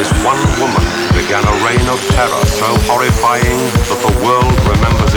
this one woman began a reign of terror so horrifying that the world remembers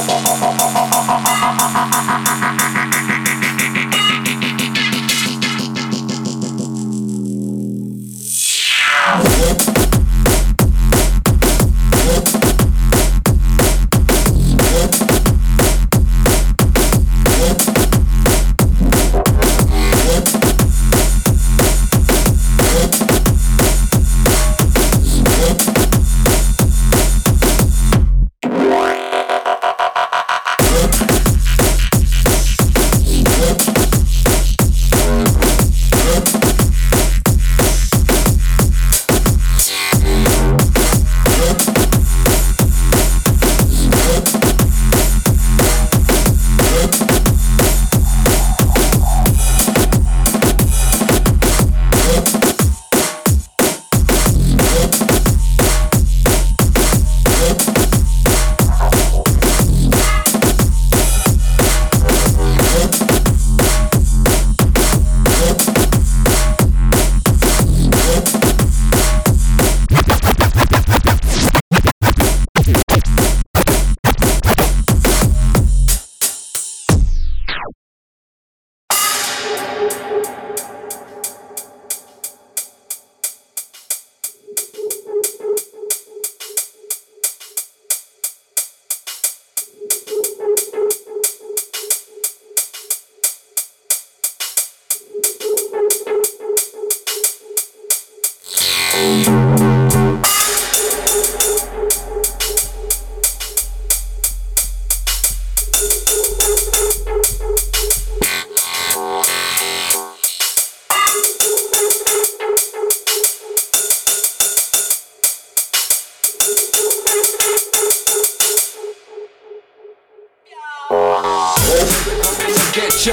ハハハハ!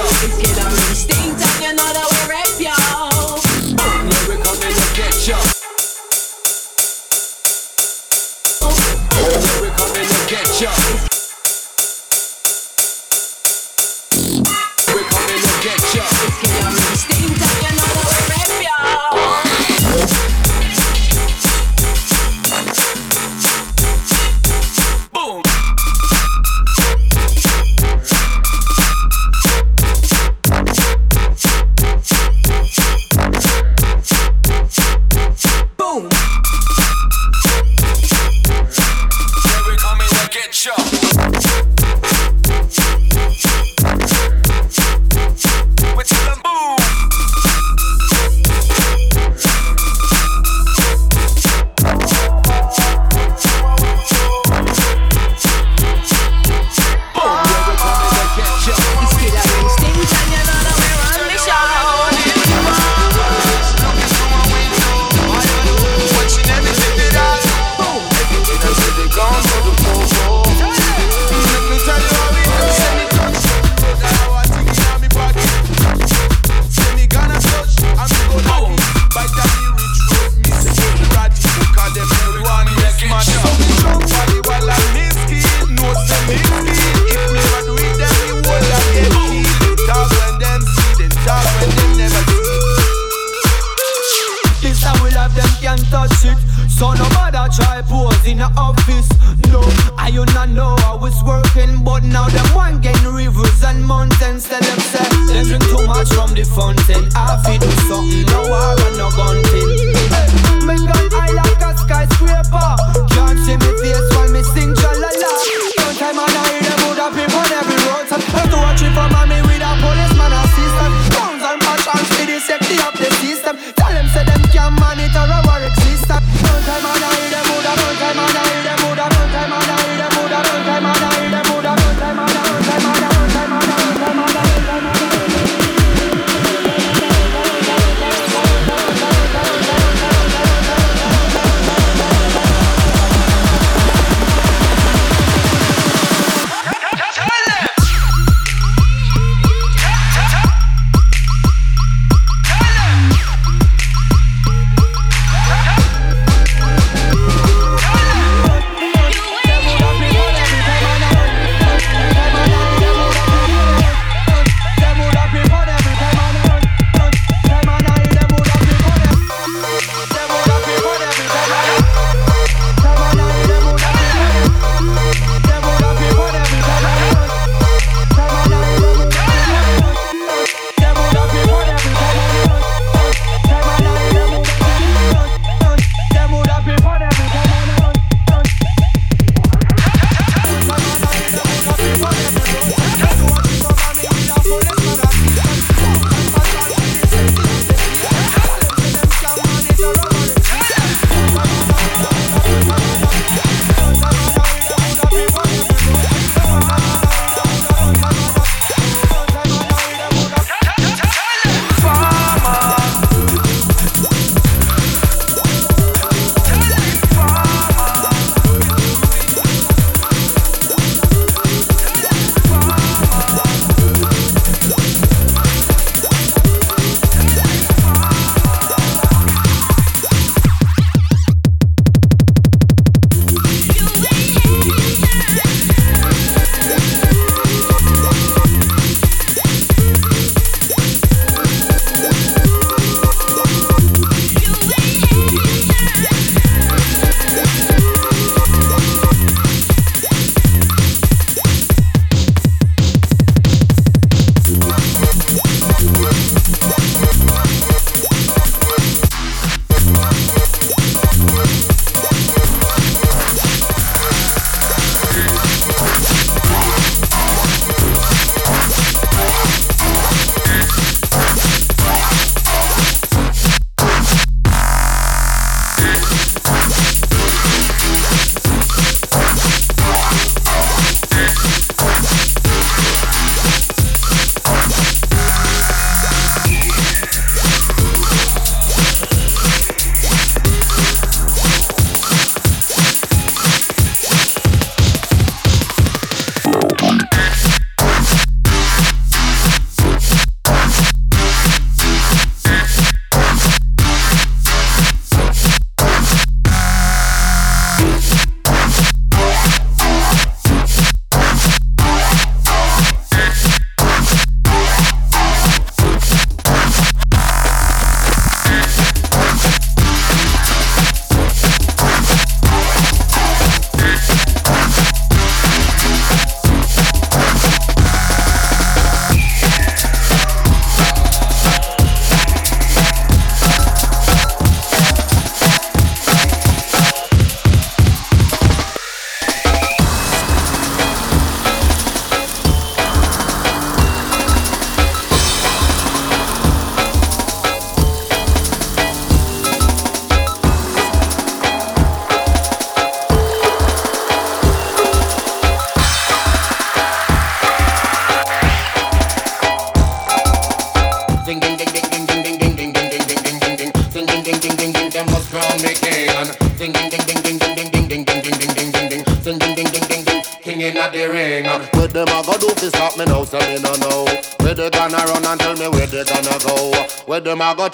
I do a trip for mommy with a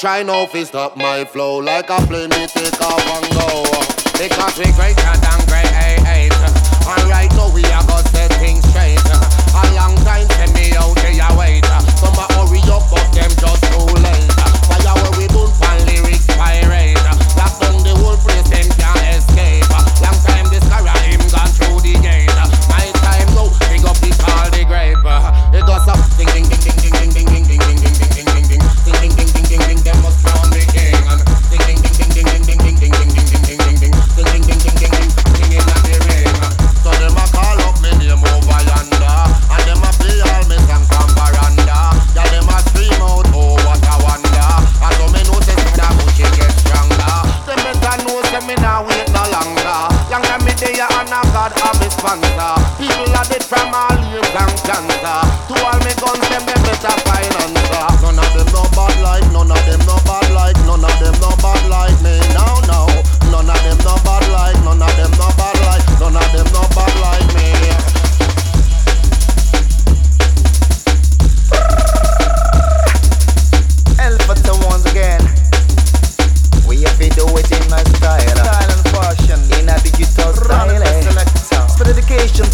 try now fi stop my flow? Like a plane me take off and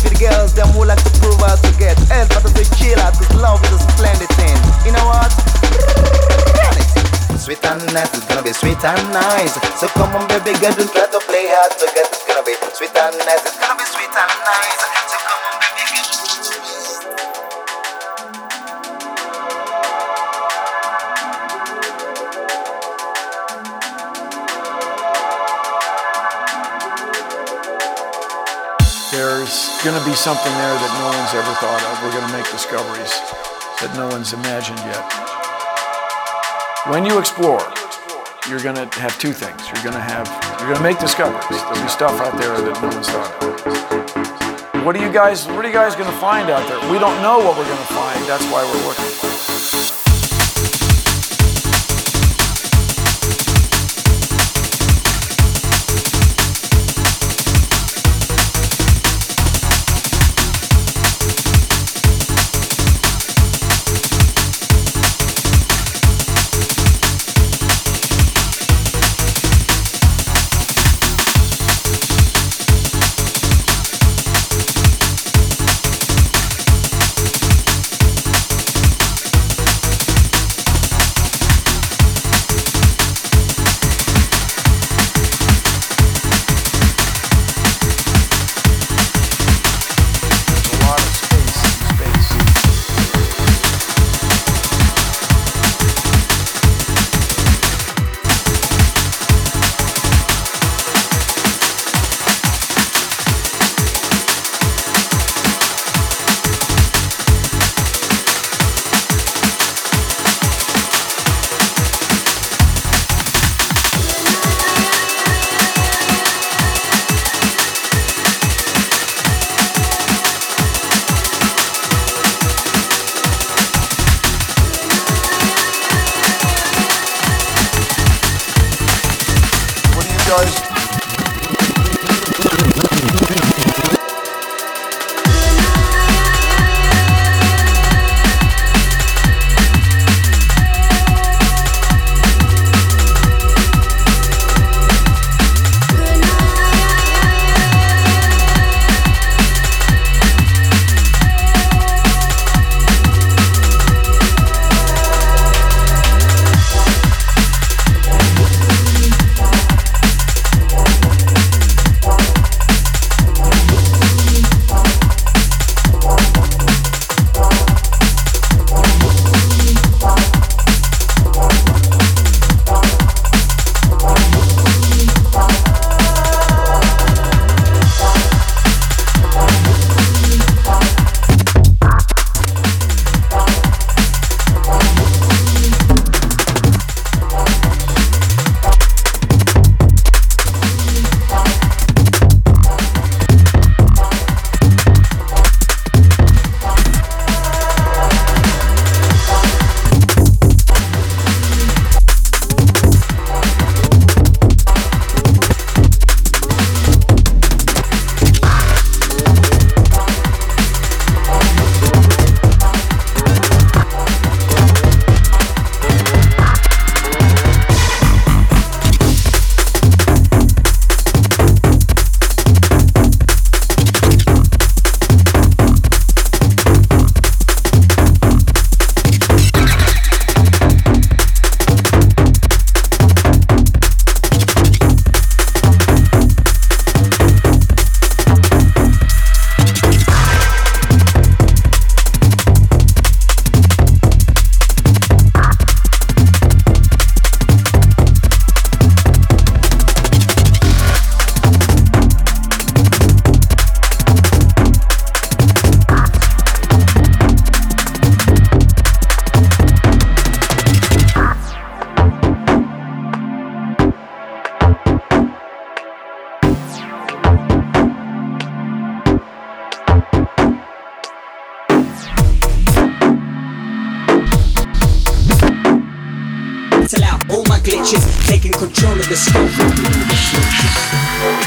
for the girls, them who like to prove how to get. Alpha to the killer, cause love is a splendid thing. You know what? Sweet and nice, it's gonna be sweet and nice. So come on, baby girl, don't try to play hard to get. It's gonna be sweet and nice. It's gonna be sweet and nice. So come on, going to be something there that no one's ever thought of. We're going to make discoveries that no one's imagined yet. When you explore, you're going to have two things. You're going to have you're going to make discoveries. There'll be stuff out there that no one's thought of. What are you guys what are you guys going to find out there? We don't know what we're going to find. That's why we're looking. Control of the scope.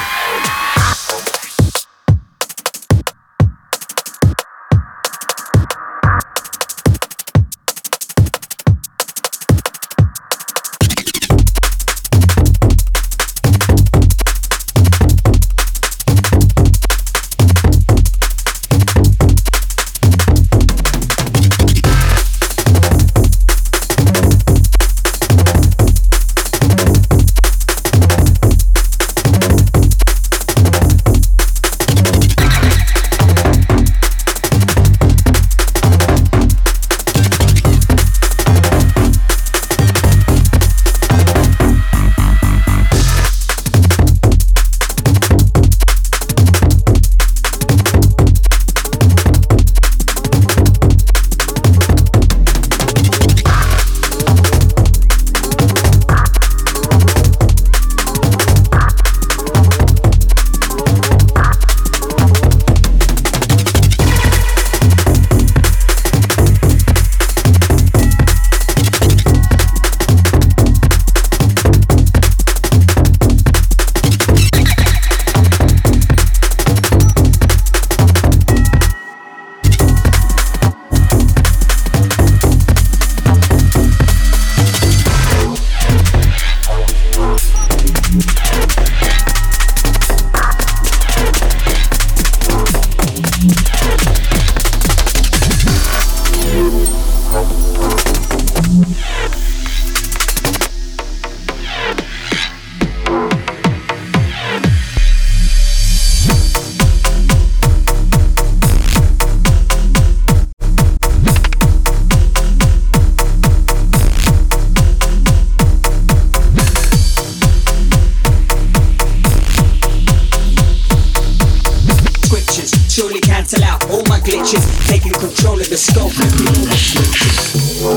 Taking